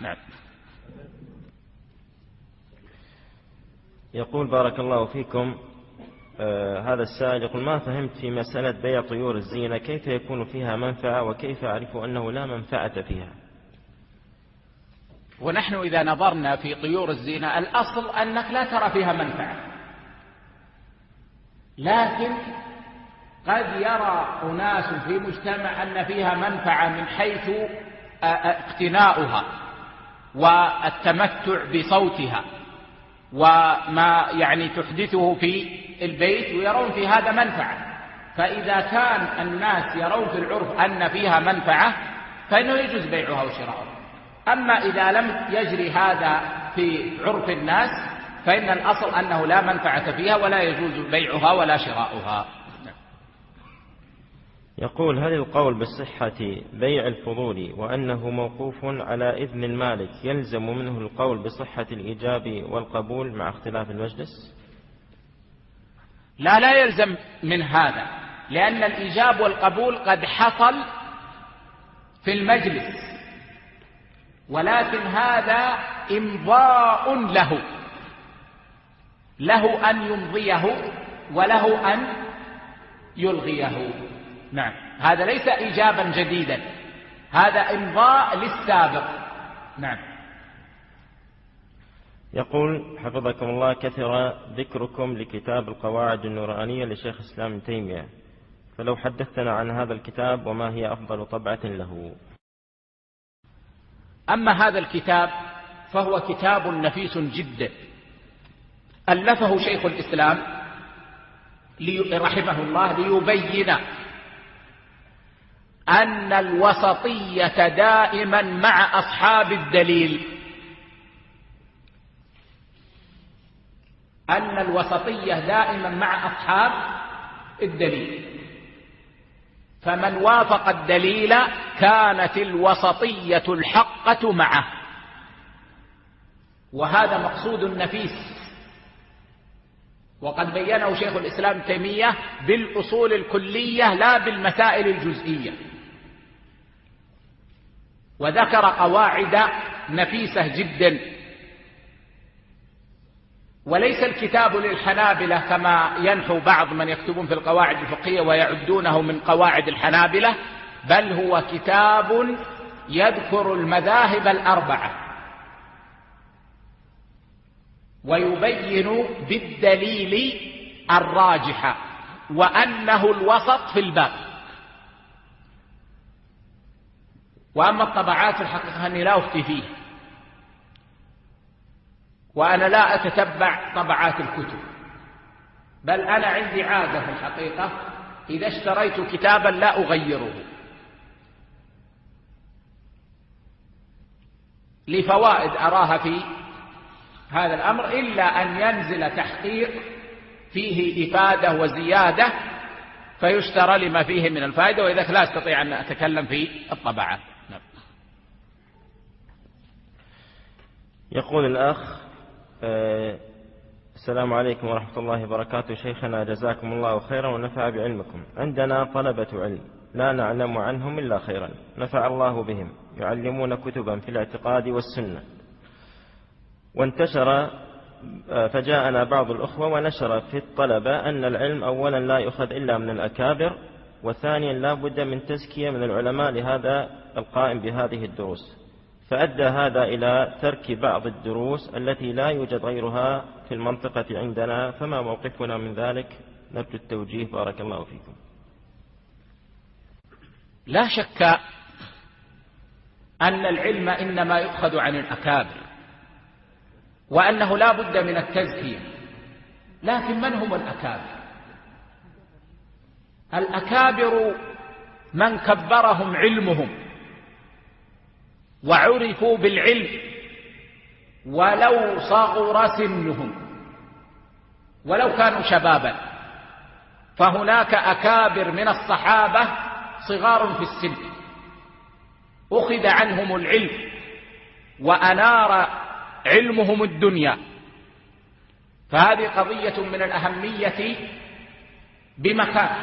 نعم. يقول بارك الله فيكم آه هذا السائل يقول ما فهمت في مسألة بيع طيور الزينة كيف يكون فيها منفعة وكيف أعرف أنه لا منفعة فيها؟ ونحن إذا نظرنا في طيور الزينة الأصل أنك لا ترى فيها منفعة. لكن قد يرى أناس في مجتمع أن فيها منفعة من حيث اقتناؤها. والتمتع بصوتها وما يعني تحدثه في البيت ويرون في هذا منفعة. فإذا كان الناس يرون في العرف أن فيها منفعة فإنه يجوز بيعها وشراؤها أما إذا لم يجري هذا في عرف الناس فإن الأصل أنه لا منفعة فيها ولا يجوز بيعها ولا شراؤها. يقول هل القول بصحة بيع الفضول وأنه موقوف على إذن المالك يلزم منه القول بصحة الإيجاب والقبول مع اختلاف المجلس؟ لا لا يلزم من هذا لأن الإيجاب والقبول قد حصل في المجلس ولكن هذا إمضاء له له أن يمضيه وله أن يلغيه. نعم. هذا ليس إيجابا جديدا. هذا إمضاء للسابق. نعم. يقول حفظكم الله كثر ذكركم لكتاب القواعد النورانية لشيخ الإسلام تيمية. فلو حدثتنا عن هذا الكتاب وما هي أفضل طبعة له. أما هذا الكتاب فهو كتاب نفيس جدا. ألفه شيخ الإسلام رحمه الله ليبين أن الوسطية دائما مع أصحاب الدليل. أن الوسطية دائما مع أصحاب الدليل. فمن وافق الدليل كانت الوسطية الحقة معه. وهذا مقصود نفيس. وقد بينه شيخ الإسلام تيمية بالأصول الكلية لا بالمسائل الجزئية. وذكر قواعد نفيسة جدا. وليس الكتاب للحنابلة كما ينحو بعض من يكتبون في القواعد الفقهية ويعدونه من قواعد الحنابلة بل هو كتاب يذكر المذاهب الأربعة. ويبين بالدليل الراجح وأنه الوسط في الباب. وأما الطبعات الحقيقة أني لا أفتي فيه. وأنا لا أتتبع طبعات الكتب. بل أنا عندي عادة في الحقيقة إذا اشتريت كتابا لا أغيره. لفوائد أراها في هذا الأمر إلا أن ينزل تحقيق فيه إفادة وزيادة فيشترى لما فيه من الفائدة وإذا لا أستطيع أن أتكلم في الطبعات. يقول الأخ آه، السلام عليكم ورحمة الله وبركاته. شيخنا جزاكم الله خيرا ونفع بعلمكم. عندنا طلبة علم لا نعلم عنهم إلا خيرا. نفع الله بهم. يعلمون كتبا في الاعتقاد والسنة. وانتشر آه، فجاءنا بعض الأخوة ونشر في الطلبة أن العلم أولا لا يؤخذ إلا من الأكابر وثانيا لا بد من تزكية من العلماء لهذا القائم بهذه الدروس. فأدى هذا إلى ترك بعض الدروس التي لا يوجد غيرها في المنطقة عندنا فما موقفنا من ذلك؟ نرجو التوجيه. بارك الله فيكم. لا شك أن العلم إنما يؤخذ عن الأكابر وأنه لا بد من التزكية. لكن من هم الأكابر؟ الأكابر من كبرهم علمهم. وعرفوا بالعلم ولو صغر سنهم ولو كانوا شبابا فهناك أكابر من الصحابة صغار في السن أخذ عنهم العلم وأنار علمهم الدنيا فهذه قضية من الأهمية بمكان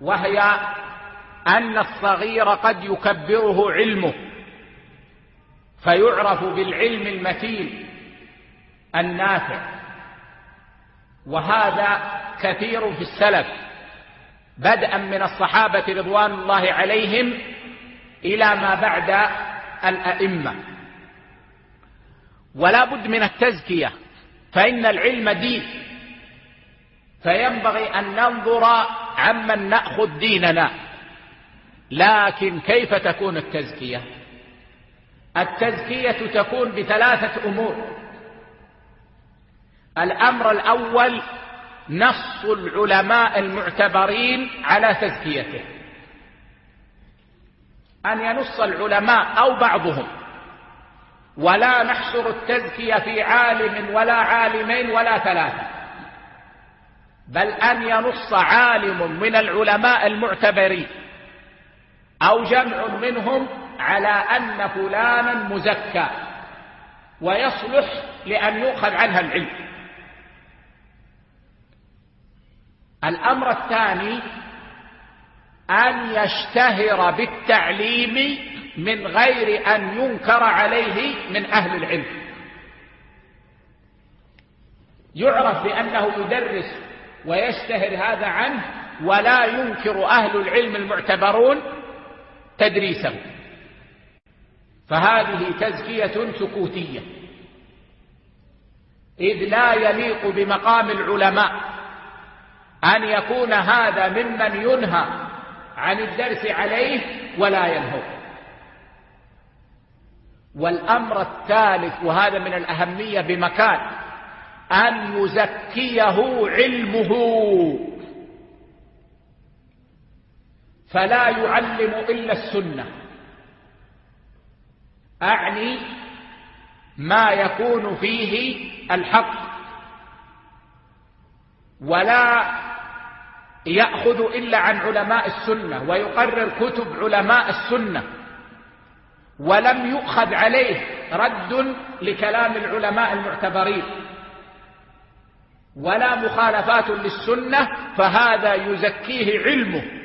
وهي أن الصغير قد يكبره علمه فيعرف بالعلم المتين النافع. وهذا كثير في السلف بدءا من الصحابة رضوان الله عليهم إلى ما بعد الأئمة. ولا بد من التزكية فإن العلم دين. فينبغي أن ننظر عمن نأخذ ديننا لكن كيف تكون التزكية؟ التزكية تكون بثلاثة أمور. الأمر الأول نص العلماء المعتبرين على تزكيته. أن ينص العلماء أو بعضهم. ولا نحصر التزكية في عالم ولا عالمين ولا ثلاثة. بل أن ينص عالم من العلماء المعتبرين. أو جمع منهم على أن فلانا مزكى ويصلح لأن يؤخذ عنها العلم. الأمر الثاني أن يشتهر بالتعليم من غير أن ينكر عليه من أهل العلم. يعرف بأنه يدرس ويشتهر هذا عنه ولا ينكر أهل العلم المعتبرون تدريسه. فهذه تزكية سكوتية. إذ لا يليق بمقام العلماء أن يكون هذا ممن ينهى عن الدرس عليه ولا ينهى والأمر الثالث وهذا من الأهمية بمكان أن يزكيه علمه. فلا يعلم إلا السنة. أعني ما يكون فيه الحق ولا يأخذ إلا عن علماء السنة ويقرر كتب علماء السنة ولم يؤخذ عليه رد لكلام العلماء المعتبرين ولا مخالفات للسنة فهذا يزكيه علمه.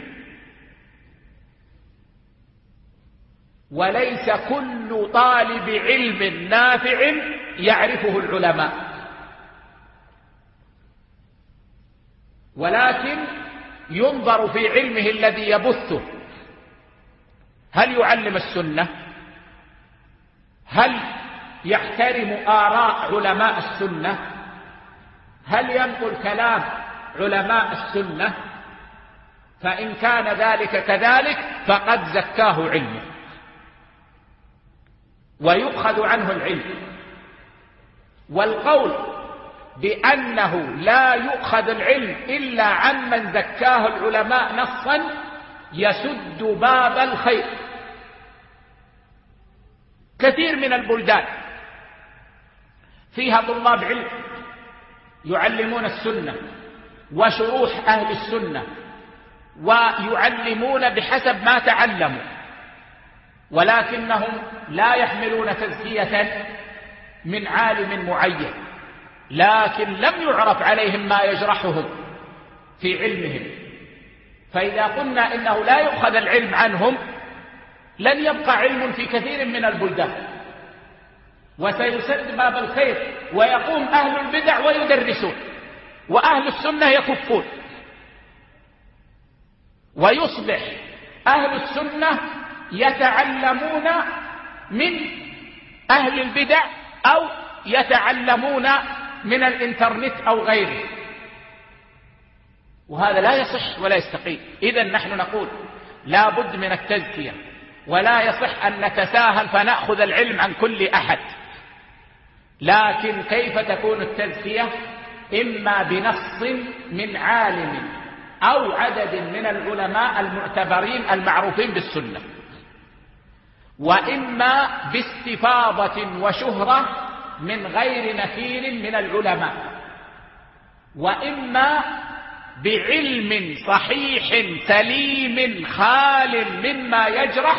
وليس كل طالب علم نافع يعرفه العلماء. ولكن ينظر في علمه الذي يبثه. هل يعلم السنة؟ هل يحترم آراء علماء السنة؟ هل ينقل كلام علماء السنة؟ فإن كان ذلك كذلك فقد زكاه علمه. ويؤخذ عنه العلم. والقول بأنه لا يؤخذ العلم إلا عمن زكاه العلماء نصا يسد باب الخير. كثير من البلدان فيها طلاب علم يعلمون السنة وشروح أهل السنة ويعلمون بحسب ما تعلموا. ولكنهم لا يحملون تزكية من عالم معين لكن لم يعرف عليهم ما يجرحهم في علمهم. فإذا قلنا إنه لا يؤخذ العلم عنهم لن يبقى علم في كثير من البلدان. وسيسد باب الخير ويقوم أهل البدع ويدرسون وأهل السنة يكفون. ويصبح أهل السنة يتعلمون من أهل البدع أو يتعلمون من الإنترنت أو غيره. وهذا لا يصح ولا يستقيم. إذا نحن نقول لا بد من التزكية ولا يصح أن نتساهل فنأخذ العلم عن كل أحد. لكن كيف تكون التزكية؟ إما بنص من عالم أو عدد من العلماء المعتبرين المعروفين بالسنة. وإما باستفاضة وشهرة من غير نكير من العلماء وإما بعلم صحيح سليم خال مما يجرح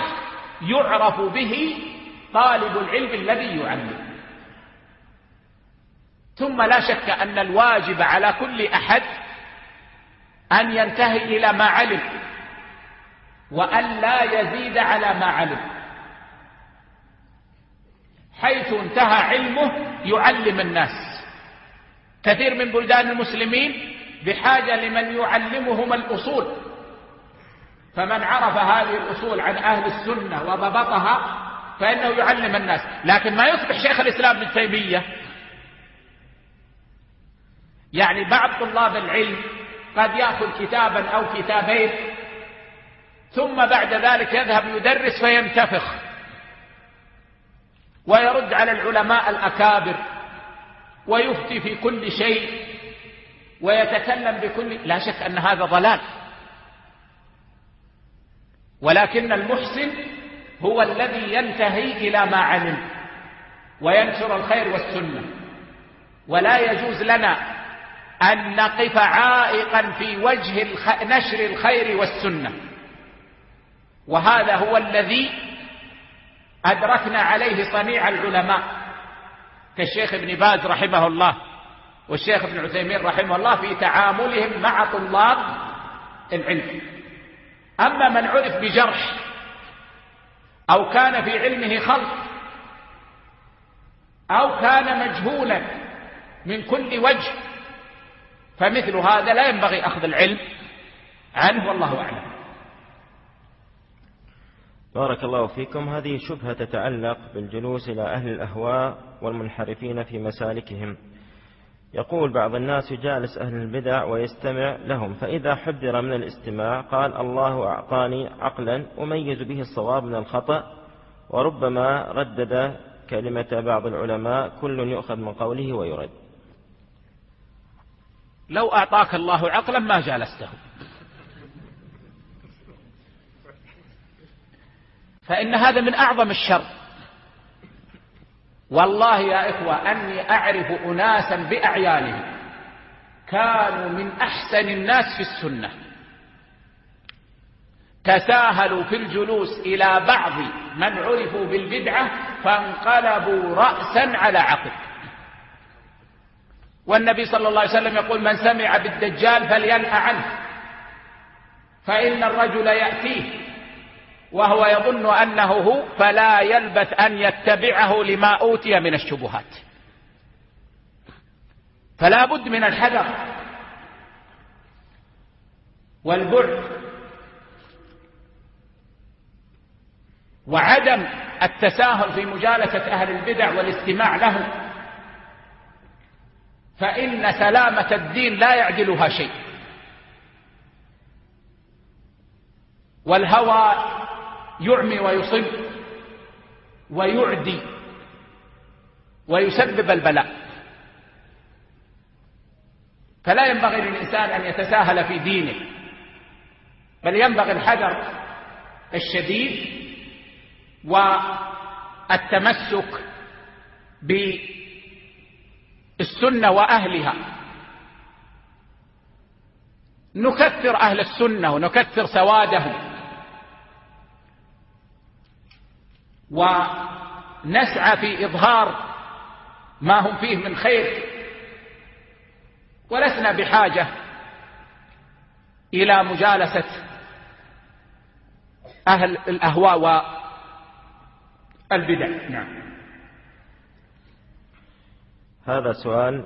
يعرف به طالب العلم الذي يعلم. ثم لا شك أن الواجب على كل أحد أن ينتهي إلى ما علم وأن لا يزيد على ما علم. انتهى علمه يعلم الناس. كثير من بلدان المسلمين بحاجة لمن يعلمهم الأصول. فمن عرف هذه الأصول عن أهل السنة وضبطها فإنه يعلم الناس. لكن ما يصبح شيخ الإسلام ابن تيمية. يعني بعض طلاب العلم قد يأخذ كتابا أو كتابين ثم بعد ذلك يذهب يدرس فينتفخ. ويرد على العلماء الأكابر ويفتي في كل شيء ويتكلم بكل لا شك أن هذا ضلال ولكن المحسن هو الذي ينتهي إلى ما علم وينشر الخير والسنة ولا يجوز لنا أن نقف عائقا في وجه. نشر الخير والسنة وهذا هو الذي أدركنا عليه صنيع العلماء كالشيخ ابن باز رحمه الله والشيخ ابن عثيمين رحمه الله في تعاملهم مع طلاب العلم. أما من عرف بجرح أو كان في علمه خلط أو كان مجهولا من كل وجه فمثل هذا لا ينبغي أخذ العلم عنه والله أعلم. بارك الله فيكم. هذه شبهة تتعلق بالجلوس إلى أهل الأهواء والمنحرفين في مسالكهم. يقول بعض الناس يجالس أهل البدع ويستمع لهم فإذا حذر من الاستماع قال الله أعطاني عقلا أميز به الصواب من الخطأ وربما ردد كلمة بعض العلماء كل يؤخذ من قوله ويرد. لو أعطاك الله عقلا ما جالسته. فإن هذا من أعظم الشر. والله يا إخوة أني أعرف أناسا بأعيانهم. كانوا من أحسن الناس في السنة. تساهلوا في الجلوس إلى بعض من عرفوا بالبدعة فانقلبوا رأسا على عقب. والنبي صلى الله عليه وسلم يقول من سمع بالدجال فلينأ عنه فإن الرجل يأتيه. وهو يظن أنه هو فلا يلبث أن يتبعه لما أوتي من الشبهات. فلا بد من الحذر والبعد وعدم التساهل في مجالسة أهل البدع والاستماع لهم فإن سلامة الدين لا يعدلها شيء. والهوى يعمي ويصب ويعدي ويسبب البلاء. فلا ينبغي للإنسان أن يتساهل في دينه بل ينبغي الحذر الشديد والتمسك بالسنة وأهلها. نكثر أهل السنة ونكثر سوادهم. ونسعى في إظهار ما هم فيه من خير. ولسنا بحاجة إلى مجالسة أهل الأهواء والبدع. نعم. هذا سؤال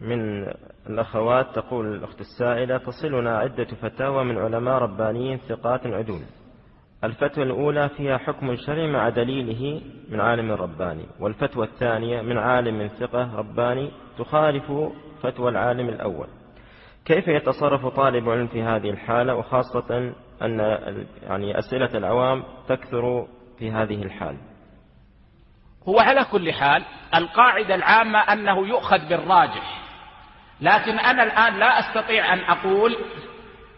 من الأخوات. تقول الأخت السائلة تصلنا عدة فتاوى من علماء ربانيين ثقات عدول. الفتوى الأولى فيها حكم شرعي مع دليله من عالم رباني والفتوى الثانية من عالم ثقة رباني تخالف فتوى العالم الأول. كيف يتصرف طالب علم في هذه الحالة؟ وخاصة أن يعني أسئلة العوام تكثر في هذه الحال. هو على كل حال القاعدة العامة أنه يؤخذ بالراجح. لكن أنا الآن لا أستطيع أن أقول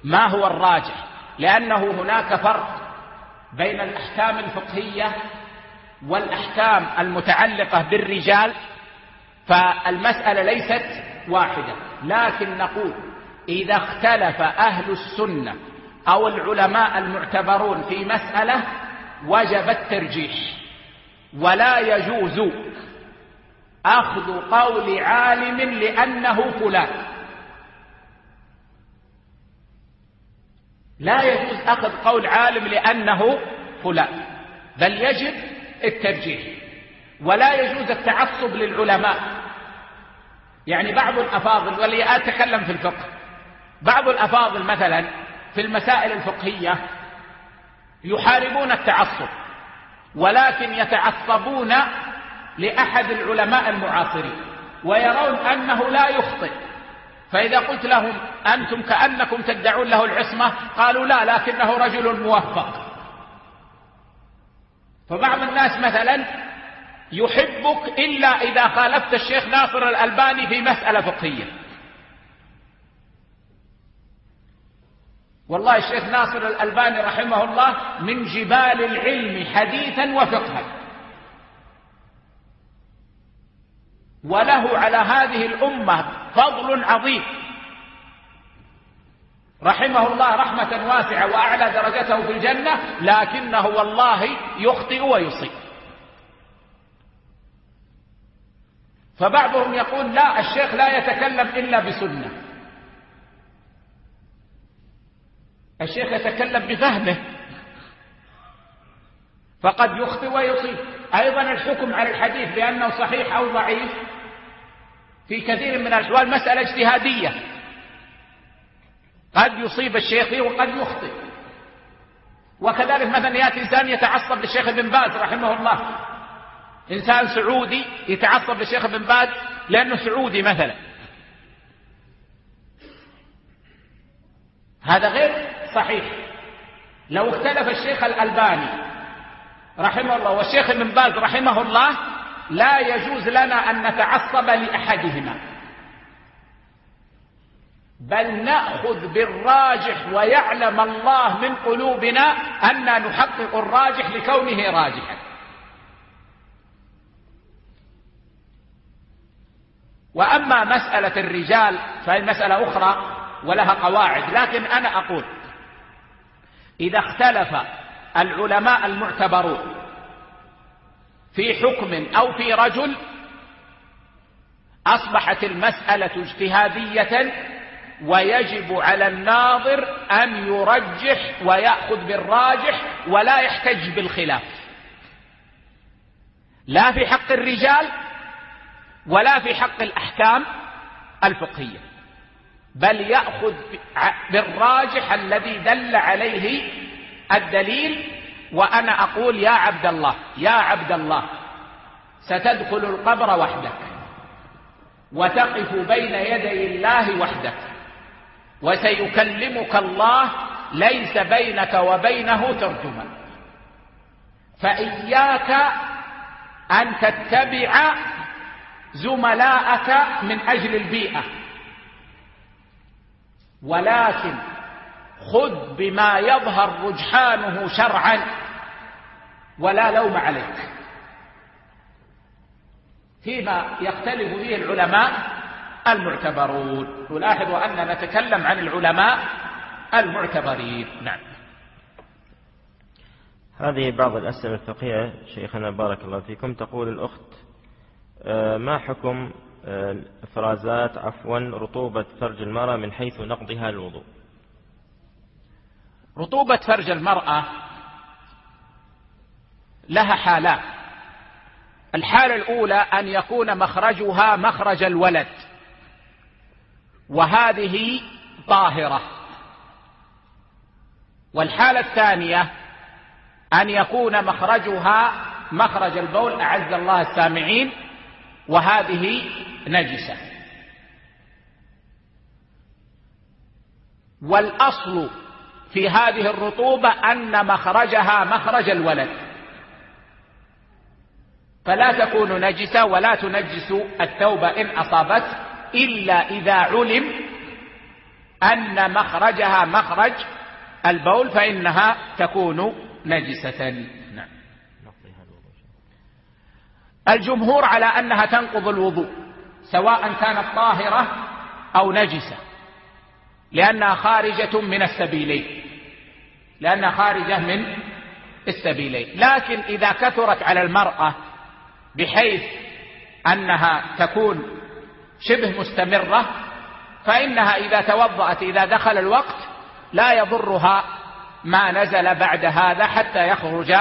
ما هو الراجح لأنه هناك فرق بين الأحكام الفقهية والأحكام المتعلقة بالرجال فالمسألة ليست واحدة. لكن نقول إذا اختلف أهل السنة أو العلماء المعتبرون في مسألة وجب الترجيح. ولا يجوز أخذ قول عالم لأنه فلان. لا يجوز أخذ قول عالم لأنه فلان بل يجب الترجيح ولا يجوز التعصب للعلماء. يعني بعض الأفاضل واللي أتكلم في الفقه بعض الأفاضل مثلا في المسائل الفقهية يحاربون التعصب ولكن يتعصبون لأحد العلماء المعاصرين ويرون أنه لا يخطئ. فإذا قلت لهم أنتم كأنكم تدعون له العصمة قالوا لا لكنه رجل موفق. فبعض الناس مثلا يحبك إلا إذا خالفت الشيخ ناصر الألباني في مسألة فقهية. والله الشيخ ناصر الألباني رحمه الله من جبال العلم حديثا وفقها. وله على هذه الأمة فضل عظيم. رحمه الله رحمة واسعة وأعلى درجته في الجنة لكنه والله يخطئ ويصيب. فبعضهم يقول لا الشيخ لا يتكلم إلا بسنة. الشيخ يتكلم بفهمه فقد يخطئ ويصيب. أيضا الحكم على الحديث بأنه صحيح أو ضعيف. في كثير من الأحوال مسألة اجتهادية. قد يصيب الشيخ فيه وقد يخطئ. وكذلك مثلا يأتي إنسان يتعصب للشيخ ابن باز رحمه الله. إنسان سعودي يتعصب للشيخ ابن باز لأنه سعودي مثلا. هذا غير صحيح. لو اختلف الشيخ الألباني رحمه الله والشيخ ابن باز رحمه الله لا يجوز لنا أن نتعصب لأحدهما. بل نأخذ بالراجح ويعلم الله من قلوبنا أن نحقق الراجح لكونه راجحا. وأما مسألة الرجال فهي مسألة أخرى ولها قواعد لكن أنا أقول إذا اختلف العلماء المعتبرون في حكم أو في رجل أصبحت المسألة اجتهادية ويجب على الناظر أن يرجح ويأخذ بالراجح ولا يحتج بالخلاف. لا في حق الرجال ولا في حق الأحكام الفقهية بل يأخذ بالراجح الذي دل عليه الدليل وأنا أقول يا عبد الله يا عبد الله ستدخل القبر وحدك وتقف بين يدي الله وحدك وسيكلمك الله ليس بينك وبينه ترجمان فإياك أن تتبع زملاءك من أجل البيئة. ولكن خذ بما يظهر رجحانه شرعا ولا لوم عليك. فيما يختلف فيه العلماء المعتبرون. نلاحظ أننا نتكلم عن العلماء المعتبرين. نعم. هذه بعض الأسئلة الفقهية. شيخنا بارك الله فيكم. تقول الأخت آه، ما حكم آه، إفرازات عفوا رطوبة فرج المرأة من حيث نقضها الوضوء؟ رطوبة فرج المرأة لها حالات الحالة الأولى أن يكون مخرجها مخرج الولد وهذه طاهرة. والحالة الثانية أن يكون مخرجها مخرج البول أعز الله السامعين وهذه نجسة. والأصل في هذه الرطوبة أن مخرجها مخرج الولد. فلا تكون نجسة ولا تنجس الثوب إن أصابت إلا إذا علم أن مخرجها مخرج البول فإنها تكون نجسة. نعم. الجمهور على أنها تنقض الوضوء سواء كانت طاهرة أو نجسة. لأنها خارجة من السبيلين. لأنها خارجة من السبيلين. لكن إذا كثرت على المرأة بحيث أنها تكون شبه مستمرة فإنها إذا توضأت إذا دخل الوقت لا يضرها ما نزل بعد هذا حتى يخرج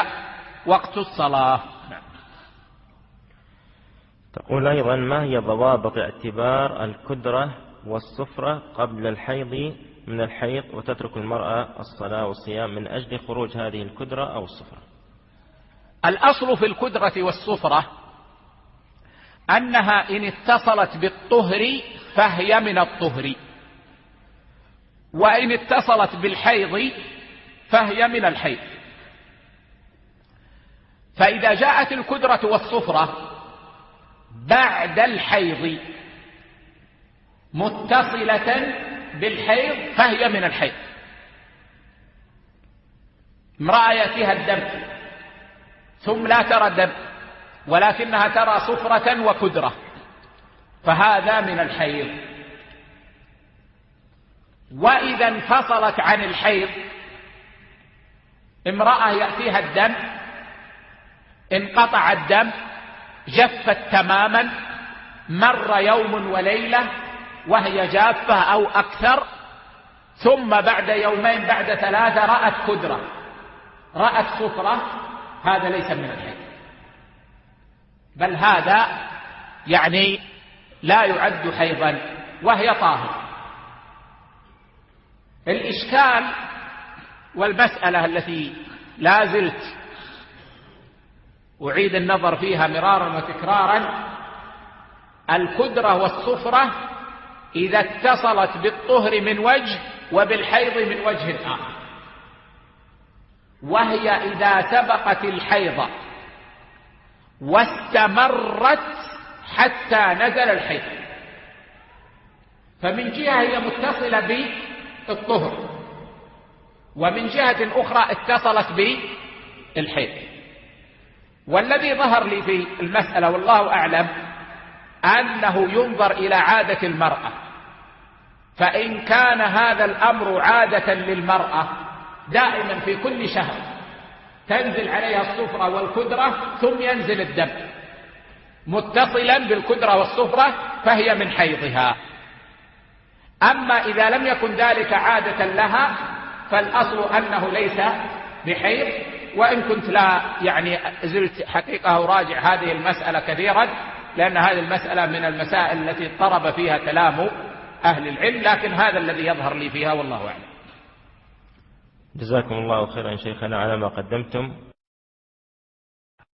وقت الصلاة. تقول أيضا ما هي ضوابط اعتبار الكدرة والصفرة قبل الحيض من الحيض وتترك المرأة الصلاة والصيام من أجل خروج هذه الكدرة أو الصفرة. الأصل في الكدرة والصفرة أنها إن اتصلت بالطهر فهي من الطهر وإن اتصلت بالحيض فهي من الحيض. فإذا جاءت الكدرة والصفرة بعد الحيض متصلة بالحيض فهي من الحيض. امرأة يأتيها الدم ثم لا ترى الدم ولكنها ترى صفرة وكدرة فهذا من الحيض. وإذا انفصلت عن الحيض امرأة يأتيها الدم انقطع الدم جفت تماما مر يوم وليلة وهي جافة أو أكثر ثم بعد يومين بعد ثلاثة رأت كدرة. رأت صفرة هذا ليس من الحيض بل هذا يعني لا يعد حيضا وهي طاهر الإشكال والمسألة التي لا زلت أعيد النظر فيها مرارا وتكرارا الكدرة والصفرة إذا اتصلت بالطهر من وجه وبالحيض من وجه آخر. وهي إذا سبقت الحيض واستمرت حتى نزل الحيض. فمن جهة هي متصلة بالطهر ومن جهة أخرى اتصلت بالحيض. والذي ظهر لي في المسألة والله أعلم أنه ينظر إلى عادة المرأة. فإن كان هذا الأمر عادة للمرأة دائما في كل شهر تنزل عليها الصفرة والكدرة ثم ينزل الدم. متصلا بالكدرة والصفرة فهي من حيضها. أما إذا لم يكن ذلك عادة لها فالأصل أنه ليس بحيض وإن كنت لا يعني زلت حقيقة أراجع هذه المسألة كثيرا لأن هذه المسألة من المسائل التي اضطرب فيها كلام أهل العلم لكن هذا الذي يظهر لي فيها والله أعلم. جزاكم الله خيرا شيخنا على ما قدمتم.